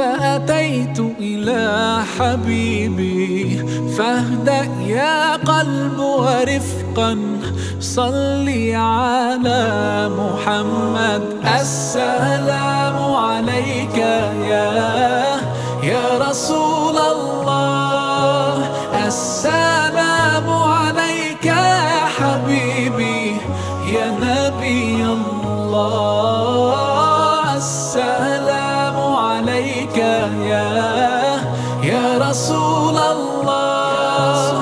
فأتيت إلى حبيبي فاهدأ يا قلب ورفقا صلي على محمد. السلام عليك يا يا رسول الله. السلام عليك يا حبيبي يا نبي الله. يا يا رسول الله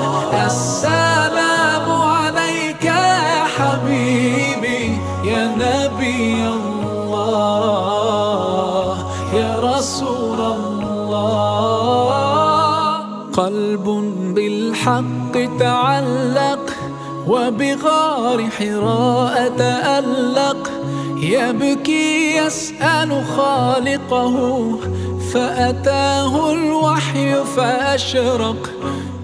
السلام عليك يا حبيبي يا نبي الله يا رسول الله. قلب بالحق تعلق وبغار حراء تألق يبكي يسأل خالقه فأتاه الوحي فأشرق.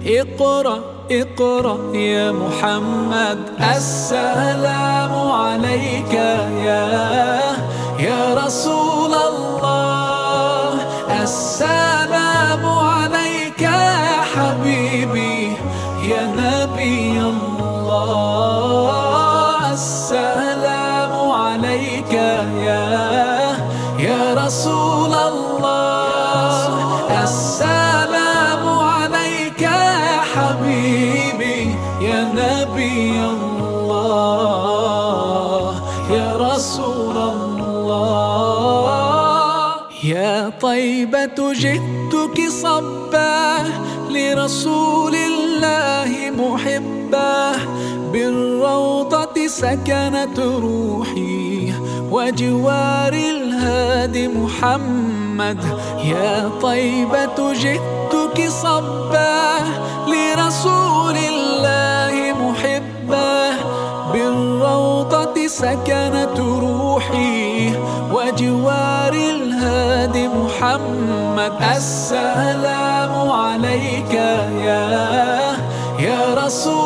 اقرأ اقرأ يا محمد. السلام عليك يا يا رسول الله. السلام عليك يا رسول الله السلام عليك يا حبيبي يا نبي الله يا رسول الله. يا طيبة جئتك صبا لرسول الله محبا. سكنت روحي وجوار الهادي محمد. يا طيبة جئتك صبا لرسول الله محبا. بالروضة سكنت روحي وجوار الهادي محمد. السلام عليك يا يا رسول